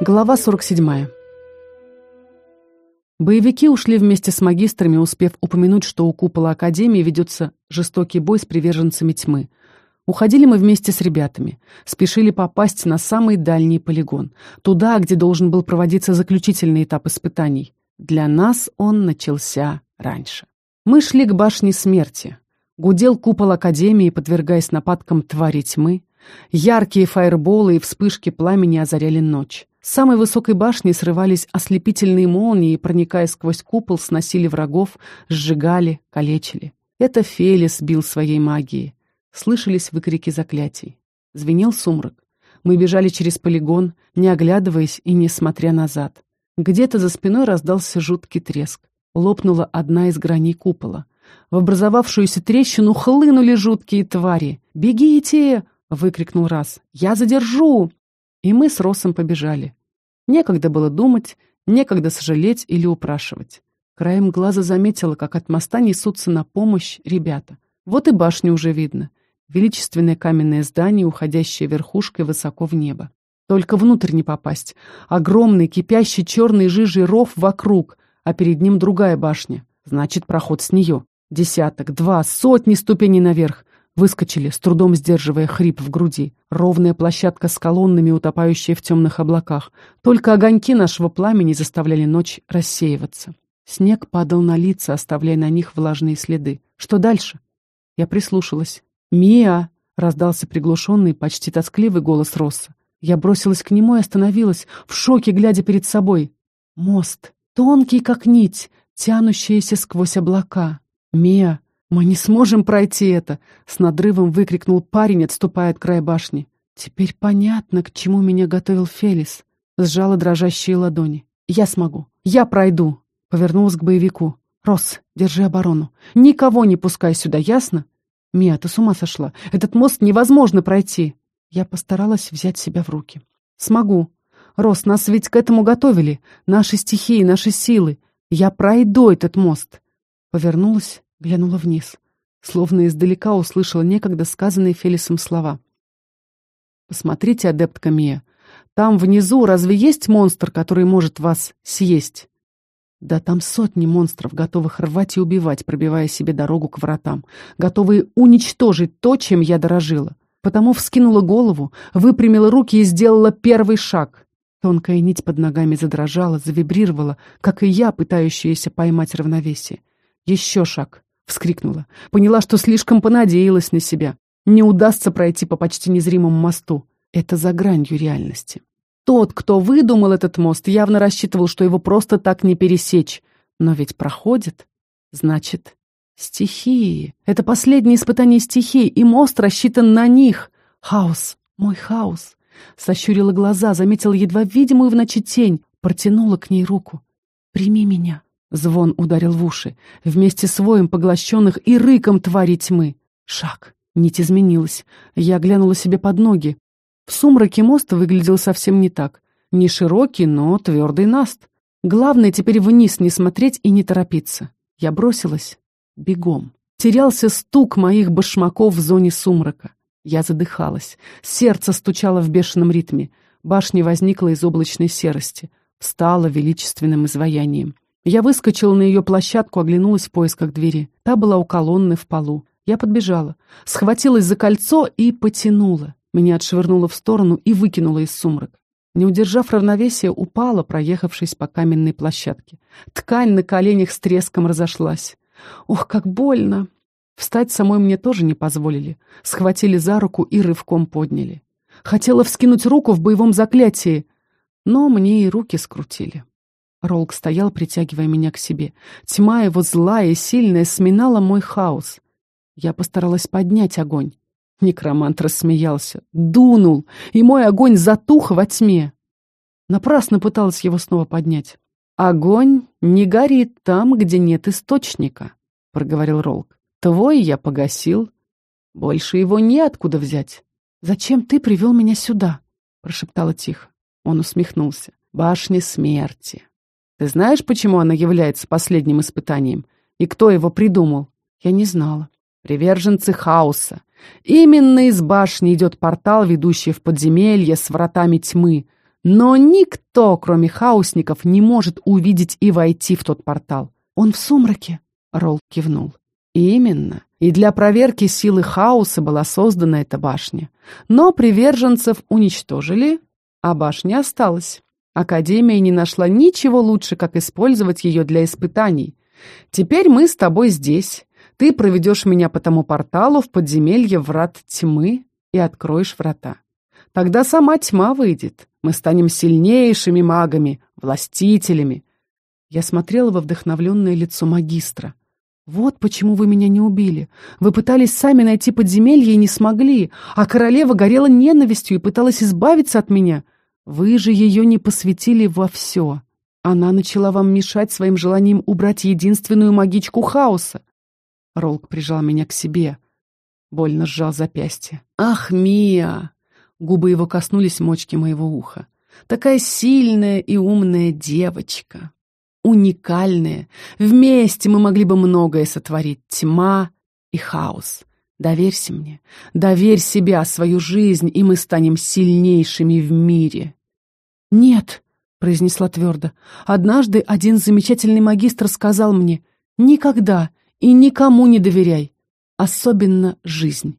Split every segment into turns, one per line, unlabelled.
Глава 47. Боевики ушли вместе с магистрами, успев упомянуть, что у купола Академии ведется жестокий бой с приверженцами тьмы. Уходили мы вместе с ребятами, спешили попасть на самый дальний полигон, туда, где должен был проводиться заключительный этап испытаний. Для нас он начался раньше. Мы шли к башне смерти. Гудел купол Академии, подвергаясь нападкам твари тьмы. Яркие фаерболы и вспышки пламени озаряли ночь. С самой высокой башни срывались ослепительные молнии проникая сквозь купол, сносили врагов, сжигали, калечили. Это Фелис бил своей магией. Слышались выкрики заклятий. Звенел сумрак. Мы бежали через полигон, не оглядываясь и не смотря назад. Где-то за спиной раздался жуткий треск. Лопнула одна из граней купола. В образовавшуюся трещину хлынули жуткие твари. «Бегите!» — выкрикнул раз. «Я задержу!» И мы с Росом побежали. Некогда было думать, некогда сожалеть или упрашивать. Краем глаза заметила, как от моста несутся на помощь ребята. Вот и башню уже видно. Величественное каменное здание, уходящее верхушкой высоко в небо. Только внутрь не попасть. Огромный, кипящий черный жижий ров вокруг, а перед ним другая башня. Значит, проход с нее. Десяток, два, сотни ступеней наверх. Выскочили, с трудом сдерживая хрип в груди. Ровная площадка с колоннами, утопающая в темных облаках. Только огоньки нашего пламени заставляли ночь рассеиваться. Снег падал на лица, оставляя на них влажные следы. Что дальше? Я прислушалась. «Мия!» — раздался приглушенный, почти тоскливый голос Росса. Я бросилась к нему и остановилась, в шоке, глядя перед собой. Мост, тонкий, как нить, тянущаяся сквозь облака. «Мия!» «Мы не сможем пройти это!» — с надрывом выкрикнул парень, отступая от края башни. «Теперь понятно, к чему меня готовил Фелис». Сжала дрожащие ладони. «Я смогу! Я пройду!» Повернулась к боевику. «Рос, держи оборону. Никого не пускай сюда, ясно?» «Мия, ты с ума сошла. Этот мост невозможно пройти!» Я постаралась взять себя в руки. «Смогу. Рос, нас ведь к этому готовили. Наши стихии, наши силы. Я пройду этот мост!» Повернулась Глянула вниз. Словно издалека услышала некогда сказанные Фелисом слова. «Посмотрите, адептка Мия, там внизу разве есть монстр, который может вас съесть?» Да там сотни монстров, готовых рвать и убивать, пробивая себе дорогу к вратам, готовые уничтожить то, чем я дорожила. Потому вскинула голову, выпрямила руки и сделала первый шаг. Тонкая нить под ногами задрожала, завибрировала, как и я, пытающаяся поймать равновесие. Еще шаг. Вскрикнула. Поняла, что слишком понадеялась на себя. Не удастся пройти по почти незримому мосту. Это за гранью реальности. Тот, кто выдумал этот мост, явно рассчитывал, что его просто так не пересечь. Но ведь проходит. Значит, стихии. Это последнее испытание стихий, и мост рассчитан на них. Хаос. Мой хаос. Сощурила глаза, заметила едва видимую в ночи тень, протянула к ней руку. «Прими меня». Звон ударил в уши, вместе с воем поглощенных и рыком твари тьмы. Шаг. Нить изменилась. Я глянула себе под ноги. В сумраке мост выглядел совсем не так. Не широкий, но твердый наст. Главное теперь вниз не смотреть и не торопиться. Я бросилась. Бегом. Терялся стук моих башмаков в зоне сумрака. Я задыхалась. Сердце стучало в бешеном ритме. Башня возникла из облачной серости. Встала величественным изваянием. Я выскочила на ее площадку, оглянулась в поисках двери. Та была у колонны в полу. Я подбежала, схватилась за кольцо и потянула. Меня отшвырнуло в сторону и выкинуло из сумрака. Не удержав равновесия, упала, проехавшись по каменной площадке. Ткань на коленях с треском разошлась. Ох, как больно! Встать самой мне тоже не позволили. Схватили за руку и рывком подняли. Хотела вскинуть руку в боевом заклятии, но мне и руки скрутили. Ролк стоял, притягивая меня к себе. Тьма его злая и сильная сминала мой хаос. Я постаралась поднять огонь. Некромант рассмеялся, дунул, и мой огонь затух во тьме. Напрасно пыталась его снова поднять. «Огонь не горит там, где нет источника», — проговорил Ролк. «Твой я погасил. Больше его неоткуда взять». «Зачем ты привел меня сюда?» — прошептала тихо. Он усмехнулся. «Башня смерти. Ты знаешь, почему она является последним испытанием? И кто его придумал? Я не знала. Приверженцы хаоса. Именно из башни идет портал, ведущий в подземелье с вратами тьмы. Но никто, кроме хаосников, не может увидеть и войти в тот портал. Он в сумраке, Ролл кивнул. Именно. И для проверки силы хаоса была создана эта башня. Но приверженцев уничтожили, а башня осталась. Академия не нашла ничего лучше, как использовать ее для испытаний. Теперь мы с тобой здесь. Ты проведешь меня по тому порталу в подземелье врат тьмы и откроешь врата. Тогда сама тьма выйдет. Мы станем сильнейшими магами, властителями. Я смотрела во вдохновленное лицо магистра. Вот почему вы меня не убили. Вы пытались сами найти подземелье и не смогли, а королева горела ненавистью и пыталась избавиться от меня. Вы же ее не посвятили во все. Она начала вам мешать своим желанием убрать единственную магичку хаоса. Ролк прижал меня к себе. Больно сжал запястье. «Ах, Мия!» Губы его коснулись мочки моего уха. «Такая сильная и умная девочка!» уникальные. Вместе мы могли бы многое сотворить. Тьма и хаос. Доверься мне. Доверь себя, свою жизнь, и мы станем сильнейшими в мире. Нет, произнесла твердо. Однажды один замечательный магистр сказал мне, никогда и никому не доверяй, особенно жизнь.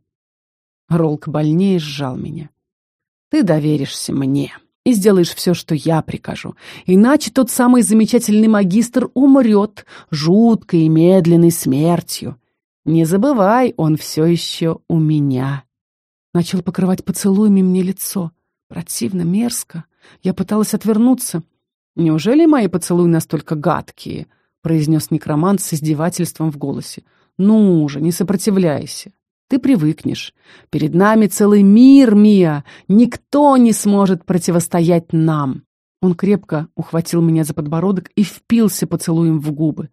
Ролк больнее сжал меня. Ты доверишься мне и сделаешь все, что я прикажу. Иначе тот самый замечательный магистр умрет жуткой и медленной смертью. Не забывай, он все еще у меня. Начал покрывать поцелуями мне лицо. Противно, мерзко. Я пыталась отвернуться. «Неужели мои поцелуи настолько гадкие?» — произнес некромант с издевательством в голосе. «Ну же, не сопротивляйся. Ты привыкнешь. Перед нами целый мир, Мия. Никто не сможет противостоять нам. Он крепко ухватил меня за подбородок и впился поцелуем в губы.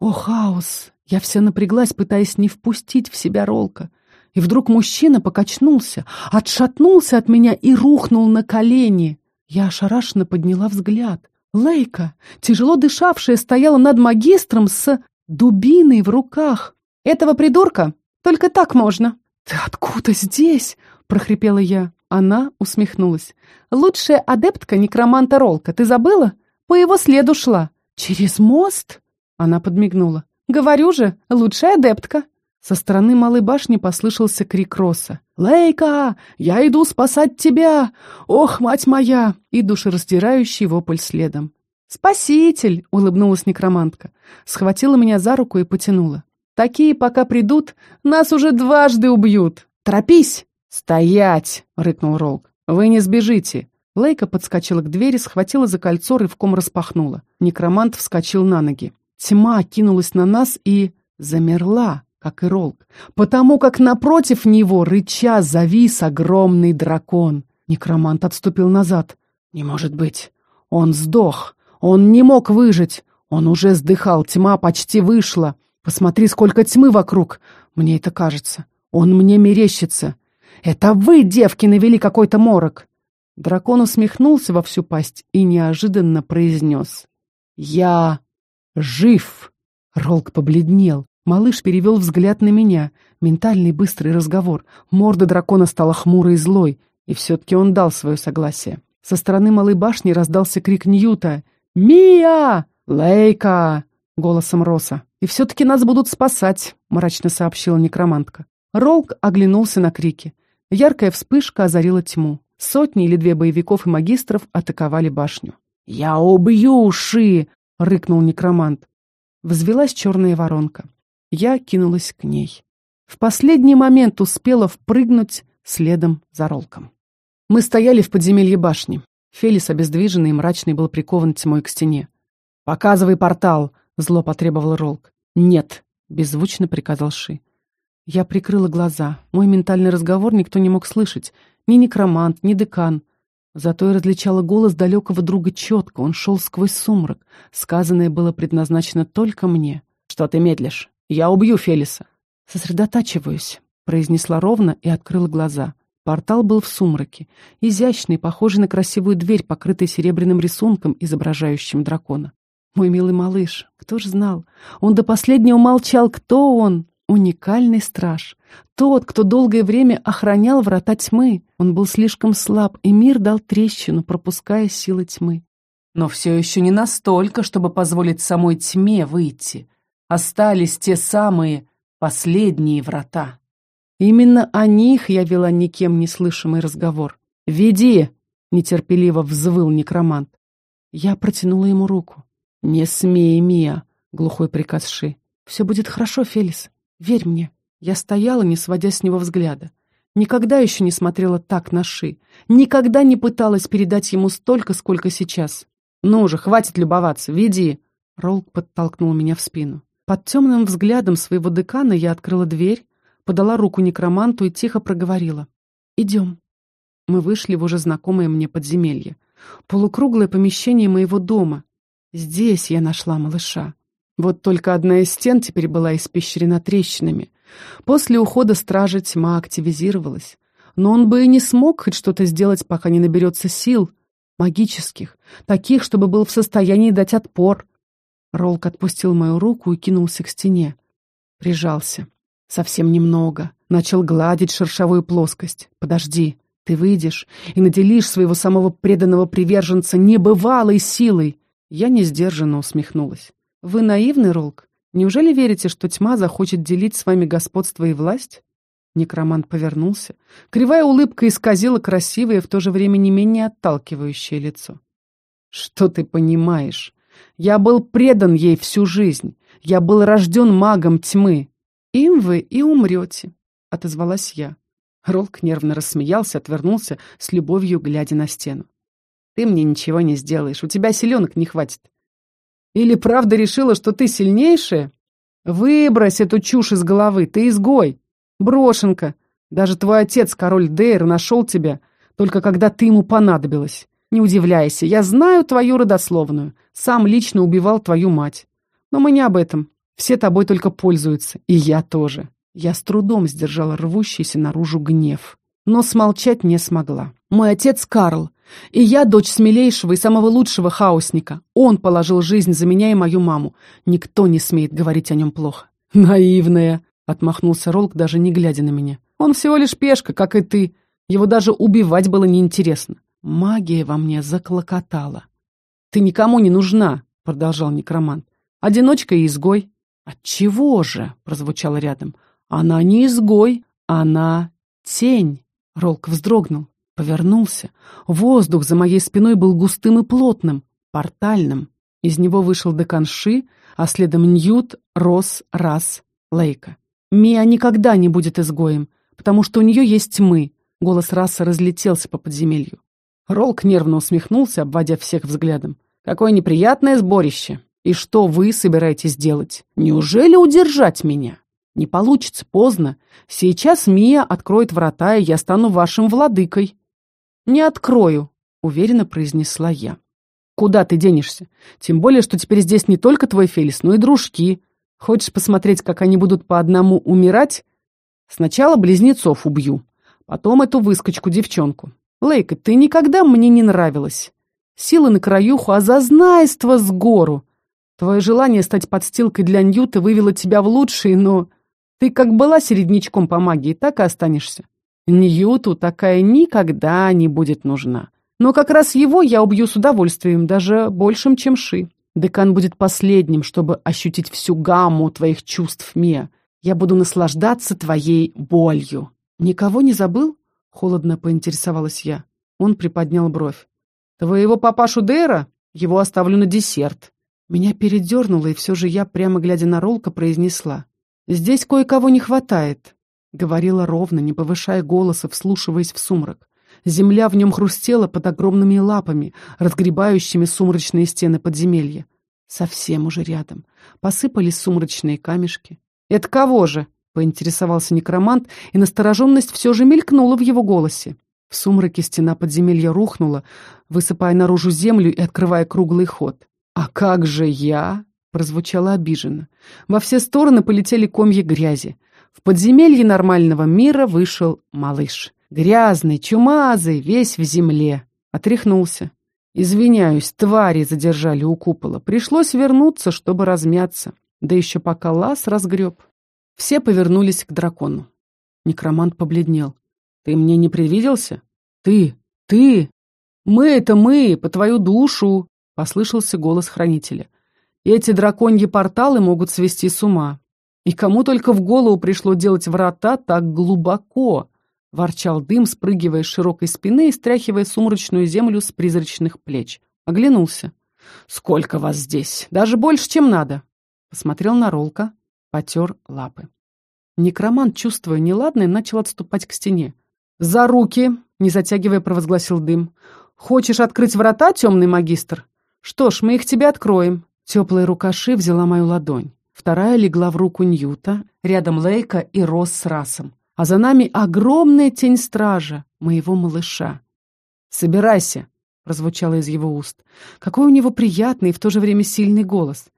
О, хаос! Я вся напряглась, пытаясь не впустить в себя Ролка. И вдруг мужчина покачнулся, отшатнулся от меня и рухнул на колени. Я ошарашенно подняла взгляд. Лейка, тяжело дышавшая, стояла над магистром с дубиной в руках. «Этого придурка только так можно». «Ты откуда здесь?» — прохрипела я. Она усмехнулась. «Лучшая адептка некроманта Ролка, ты забыла? По его следу шла». «Через мост?» Она подмигнула. «Говорю же, лучшая адептка». Со стороны малой башни послышался крик Роса. «Лейка, я иду спасать тебя! Ох, мать моя!» И душераздирающий вопль следом. «Спаситель!» — улыбнулась некромантка. Схватила меня за руку и потянула. Такие, пока придут, нас уже дважды убьют. Торопись!» «Стоять!» — рыкнул Ролк. «Вы не сбежите!» Лейка подскочила к двери, схватила за кольцо, рывком распахнула. Некромант вскочил на ноги. Тьма кинулась на нас и... замерла, как и Ролк. Потому как напротив него, рыча, завис огромный дракон. Некромант отступил назад. «Не может быть! Он сдох! Он не мог выжить! Он уже сдыхал, тьма почти вышла!» Посмотри, сколько тьмы вокруг. Мне это кажется. Он мне мерещится. Это вы, девки, навели какой-то морок. Дракон усмехнулся во всю пасть и неожиданно произнес. «Я жив!» Ролк побледнел. Малыш перевел взгляд на меня. Ментальный быстрый разговор. Морда дракона стала хмурой и злой. И все-таки он дал свое согласие. Со стороны малой башни раздался крик Ньюта. «Мия! Лейка!» голосом Роса. «И все-таки нас будут спасать», — мрачно сообщила некромантка. Ролк оглянулся на крики. Яркая вспышка озарила тьму. Сотни или две боевиков и магистров атаковали башню. «Я убью Ши!» — рыкнул некромант. Взвелась черная воронка. Я кинулась к ней. В последний момент успела впрыгнуть следом за Ролком. Мы стояли в подземелье башни. Фелис, обездвиженный и мрачный, был прикован тьмой к стене. «Показывай портал!» Зло потребовал Ролк. «Нет», — беззвучно приказал Ши. Я прикрыла глаза. Мой ментальный разговор никто не мог слышать. Ни некромант, ни декан. Зато я различала голос далекого друга четко. Он шел сквозь сумрак. Сказанное было предназначено только мне. «Что ты медлишь? Я убью Фелиса!» «Сосредотачиваюсь», — произнесла ровно и открыла глаза. Портал был в сумраке. Изящный, похожий на красивую дверь, покрытый серебряным рисунком, изображающим дракона. Мой милый малыш, кто ж знал? Он до последнего молчал, кто он. уникальный страж. Тот, кто долгое время охранял врата тьмы. Он был слишком слаб, и мир дал трещину, пропуская силы тьмы. Но все еще не настолько, чтобы позволить самой тьме выйти. Остались те самые последние врата. Именно о них я вела никем не слышимый разговор. «Веди!» — нетерпеливо взвыл некромант. Я протянула ему руку. «Не смей, Мия!» — глухой приказ Ши. «Все будет хорошо, Фелис. Верь мне». Я стояла, не сводя с него взгляда. Никогда еще не смотрела так на Ши. Никогда не пыталась передать ему столько, сколько сейчас. «Ну же, хватит любоваться, веди!» Ролк подтолкнул меня в спину. Под темным взглядом своего декана я открыла дверь, подала руку некроманту и тихо проговорила. «Идем». Мы вышли в уже знакомое мне подземелье. Полукруглое помещение моего дома. Здесь я нашла малыша. Вот только одна из стен теперь была испещрена трещинами. После ухода стражи тьма активизировалась. Но он бы и не смог хоть что-то сделать, пока не наберется сил. Магических. Таких, чтобы был в состоянии дать отпор. Ролк отпустил мою руку и кинулся к стене. Прижался. Совсем немного. Начал гладить шершавую плоскость. «Подожди. Ты выйдешь и наделишь своего самого преданного приверженца небывалой силой. Я не сдержанно усмехнулась. Вы наивный, Ролк? Неужели верите, что тьма захочет делить с вами господство и власть? Некромант повернулся. Кривая улыбка исказила красивое, в то же время не менее отталкивающее лицо. «Что ты понимаешь? Я был предан ей всю жизнь. Я был рожден магом тьмы. Им вы и умрете», — отозвалась я. Ролк нервно рассмеялся, отвернулся, с любовью глядя на стену. «Ты мне ничего не сделаешь, у тебя силенок не хватит». «Или правда решила, что ты сильнейшая? Выбрось эту чушь из головы, ты изгой, брошенка. Даже твой отец, король Дейр, нашел тебя, только когда ты ему понадобилась. Не удивляйся, я знаю твою родословную, сам лично убивал твою мать. Но мы не об этом, все тобой только пользуются, и я тоже». Я с трудом сдержала рвущийся наружу гнев, но смолчать не смогла. Мой отец Карл, и я дочь смелейшего и самого лучшего хаосника. Он положил жизнь за меня и мою маму. Никто не смеет говорить о нем плохо. Наивная, отмахнулся Ролк, даже не глядя на меня. Он всего лишь пешка, как и ты. Его даже убивать было неинтересно. Магия во мне заклокотала. «Ты никому не нужна», — продолжал некромант. «Одиночка и изгой». «Отчего же?» — прозвучало рядом. Она не изгой, она тень. Ролк вздрогнул, повернулся. Воздух за моей спиной был густым и плотным, портальным. Из него вышел декан Ши, а следом Ньют, Рос, Рас, Лейка. Мия никогда не будет изгоем, потому что у нее есть мы. Голос Раса разлетелся по подземелью. Ролк нервно усмехнулся, обводя всех взглядом. «Какое неприятное сборище! И что вы собираетесь делать? Неужели удержать меня?» Не получится, поздно. Сейчас Мия откроет врата, и я стану вашим владыкой. Не открою, уверенно произнесла я. Куда ты денешься? Тем более, что теперь здесь не только твой Фелис, но и дружки. Хочешь посмотреть, как они будут по одному умирать? Сначала близнецов убью, потом эту выскочку-девчонку. Лейка, ты никогда мне не нравилась. Силы на краюху, а зазнайство с гору. Твое желание стать подстилкой для Ньюта вывело тебя в лучшие, но... Ты как была середнячком по магии, так и останешься. Ньюту такая никогда не будет нужна. Но как раз его я убью с удовольствием, даже большим, чем Ши. Декан будет последним, чтобы ощутить всю гамму твоих чувств, Мия. Я буду наслаждаться твоей болью. Никого не забыл? Холодно поинтересовалась я. Он приподнял бровь. Твоего папашу Дейра? Его оставлю на десерт. Меня передернуло, и все же я, прямо глядя на Ролка, произнесла. «Здесь кое-кого не хватает», — говорила ровно, не повышая голоса, вслушиваясь в сумрак. Земля в нем хрустела под огромными лапами, разгребающими сумрачные стены подземелья. Совсем уже рядом. Посыпались сумрачные камешки. «Это кого же?» — поинтересовался некромант, и настороженность все же мелькнула в его голосе. В сумраке стена подземелья рухнула, высыпая наружу землю и открывая круглый ход. «А как же я?» прозвучало обиженно. Во все стороны полетели комья грязи. В подземелье нормального мира вышел малыш. Грязный, чумазый, весь в земле. Отряхнулся. Извиняюсь, твари задержали у купола. Пришлось вернуться, чтобы размяться. Да еще пока лаз разгреб. Все повернулись к дракону. Некромант побледнел. «Ты мне не привиделся? Ты! Ты! Мы — это мы, по твою душу!» — послышался голос хранителя. «Эти драконьи порталы могут свести с ума. И кому только в голову пришло делать врата так глубоко!» — ворчал дым, спрыгивая с широкой спины и стряхивая сумрачную землю с призрачных плеч. Оглянулся. «Сколько вас здесь? Даже больше, чем надо!» Посмотрел на Ролка, потер лапы. Некромант, чувствуя неладное, начал отступать к стене. «За руки!» — не затягивая, провозгласил дым. «Хочешь открыть врата, темный магистр? Что ж, мы их тебе откроем». Теплая рука Ши взяла мою ладонь. Вторая легла в руку Ньюта, рядом Лейка и Рос с Расом. А за нами огромная тень стража, моего малыша. «Собирайся!» — прозвучало из его уст. Какой у него приятный и в то же время сильный голос.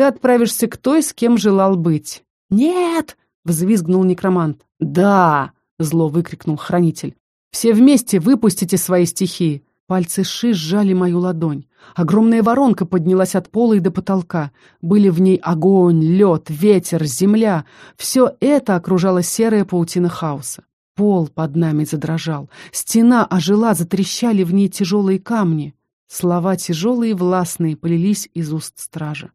«Ты отправишься к той, с кем желал быть». «Нет!» — взвизгнул некромант. «Да!» — зло выкрикнул хранитель. «Все вместе выпустите свои стихии!» Пальцы Ши сжали мою ладонь. Огромная воронка поднялась от пола и до потолка. Были в ней огонь, лед, ветер, земля. Все это окружало серая паутина хаоса. Пол под нами задрожал. Стена ожила, затрещали в ней тяжелые камни. Слова тяжелые и властные полились из уст стража.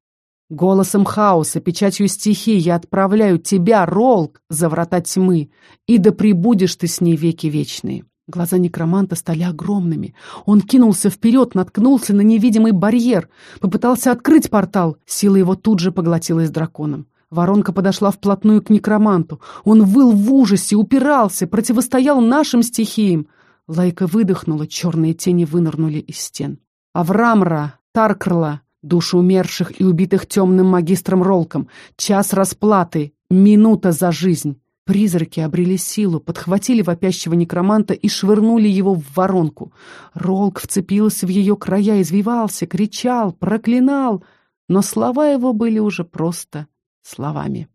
Голосом хаоса, печатью стихий я отправляю тебя, Ролк, за врата тьмы, и да прибудешь ты с ней веки вечные. Глаза некроманта стали огромными. Он кинулся вперед, наткнулся на невидимый барьер, попытался открыть портал. Сила его тут же поглотилась драконом. Воронка подошла вплотную к некроманту. Он выл в ужасе, упирался, противостоял нашим стихиям. Лайка выдохнула, черные тени вынырнули из стен. Аврамра, Таркрла, Души умерших и убитых темным магистром Ролком. Час расплаты. Минута за жизнь. Призраки обрели силу, подхватили вопящего некроманта и швырнули его в воронку. Ролк вцепился в ее края, извивался, кричал, проклинал, но слова его были уже просто словами.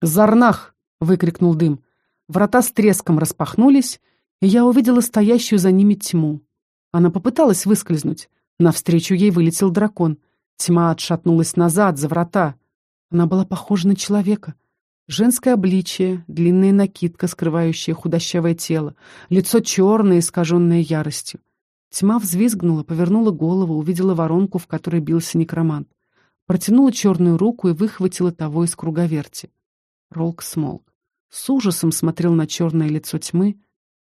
«Зарнах!» — выкрикнул дым. Врата с треском распахнулись, и я увидела стоящую за ними тьму. Она попыталась выскользнуть. Навстречу ей вылетел дракон — Тьма отшатнулась назад, за врата. Она была похожа на человека. Женское обличие, длинная накидка, скрывающая худощавое тело, лицо черное, искаженное яростью. Тьма взвизгнула, повернула голову, увидела воронку, в которой бился некромант. Протянула черную руку и выхватила того из круговерти. Ролк смолк. С ужасом смотрел на черное лицо тьмы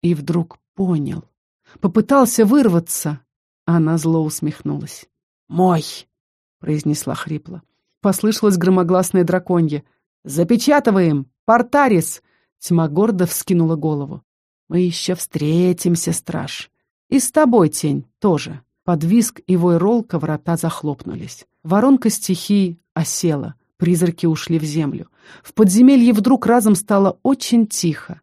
и вдруг понял. Попытался вырваться. Она зло усмехнулась. «Мой!» — произнесла хрипло. Послышалось громогласное драконье. «Запечатываем! Портарис!» Тьма гордо вскинула голову. «Мы еще встретимся, страж. И с тобой, тень, тоже». Под виск и вой ролка врата захлопнулись. Воронка стихии осела. Призраки ушли в землю. В подземелье вдруг разом стало очень тихо.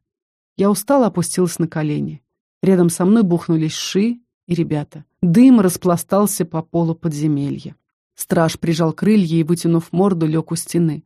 Я устало опустилась на колени. Рядом со мной бухнулись Ши и ребята. Дым распластался по полу подземелья. Страж прижал крылья и, вытянув морду, лег у стены.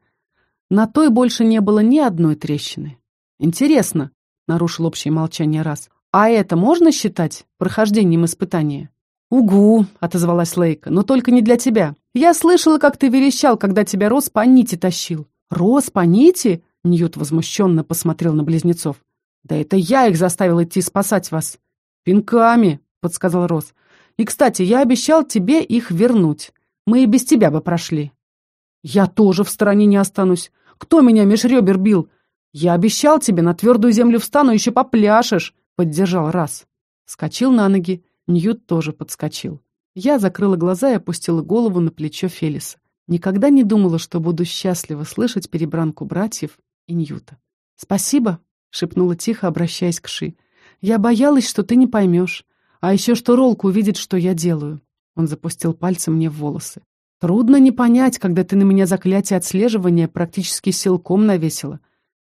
На той больше не было ни одной трещины. «Интересно», — нарушил общее молчание раз, «а это можно считать прохождением испытания?» «Угу», — отозвалась Лейка, — «но только не для тебя. Я слышала, как ты верещал, когда тебя Рос по нити тащил». «Рос по нити?» — Ньют возмущенно посмотрел на близнецов. «Да это я их заставил идти спасать вас». «Пинками», — подсказал Рос. «И, кстати, я обещал тебе их вернуть. Мы и без тебя бы прошли. Я тоже в стороне не останусь. Кто меня меж ребер бил? Я обещал тебе, на твердую землю встану, еще попляшешь, поддержал раз. Скочил на ноги, Ньют тоже подскочил. Я закрыла глаза и опустила голову на плечо Фелиса. Никогда не думала, что буду счастлива слышать перебранку братьев и Ньюта. «Спасибо», — шепнула тихо, обращаясь к Ши. «Я боялась, что ты не поймешь, а еще что Ролк увидит, что я делаю. Он запустил пальцем мне в волосы. «Трудно не понять, когда ты на меня заклятие отслеживания практически силком навесила.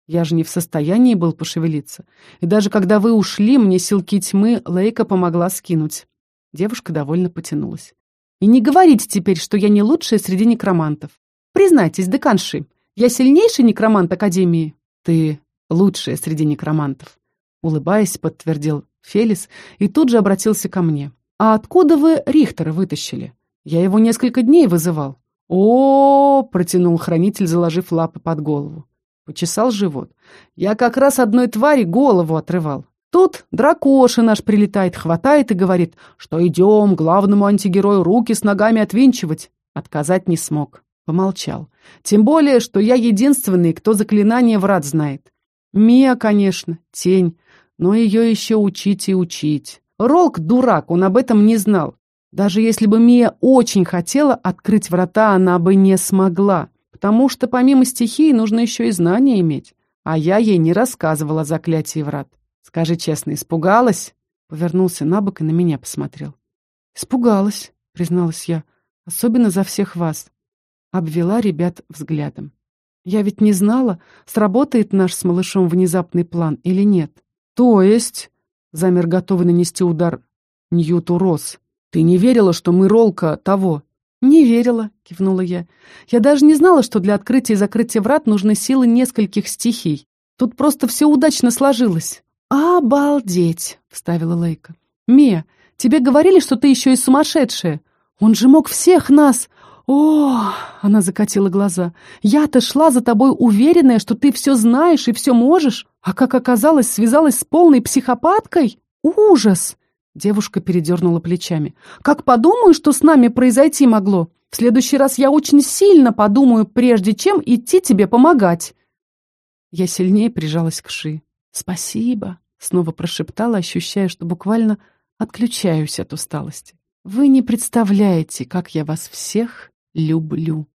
Я же не в состоянии был пошевелиться. И даже когда вы ушли, мне силки тьмы Лейка помогла скинуть». Девушка довольно потянулась. «И не говорите теперь, что я не лучшая среди некромантов. Признайтесь, деканши, я сильнейший некромант Академии?» «Ты лучшая среди некромантов», — улыбаясь, подтвердил Фелис и тут же обратился ко мне. «А откуда вы Рихтера вытащили? Я его несколько дней вызывал». О, -о, -о, -о протянул хранитель, заложив лапы под голову. Почесал живот. Я как раз одной твари голову отрывал. Тут дракоша наш прилетает, хватает и говорит, что идем главному антигерою руки с ногами отвинчивать. Отказать не смог. Помолчал. Тем более, что я единственный, кто заклинание врат знает. Мия, конечно, тень, но ее еще учить и учить. Ролк дурак, он об этом не знал. Даже если бы Мия очень хотела открыть врата, она бы не смогла, потому что помимо стихии нужно еще и знания иметь. А я ей не рассказывала о заклятии врат. Скажи честно, испугалась?» Повернулся на бок и на меня посмотрел. «Испугалась», — призналась я, — «особенно за всех вас». Обвела ребят взглядом. «Я ведь не знала, сработает наш с малышом внезапный план или нет». «То есть?» — замер готовый нанести удар Ньюту Рос. «Ты не верила, что мы Ролка того?» «Не верила», — кивнула я. «Я даже не знала, что для открытия и закрытия врат нужны силы нескольких стихий. Тут просто все удачно сложилось». «Обалдеть!» — вставила Лейка. «Мия, тебе говорили, что ты еще и сумасшедшая? Он же мог всех нас...» «О!» — она закатила глаза. «Я-то шла за тобой уверенная, что ты все знаешь и все можешь, а как оказалось, связалась с полной психопаткой? Ужас!» Девушка передернула плечами. «Как подумаю, что с нами произойти могло? В следующий раз я очень сильно подумаю, прежде чем идти тебе помогать!» Я сильнее прижалась к Ши. «Спасибо», — снова прошептала, ощущая, что буквально отключаюсь от усталости. «Вы не представляете, как я вас всех люблю».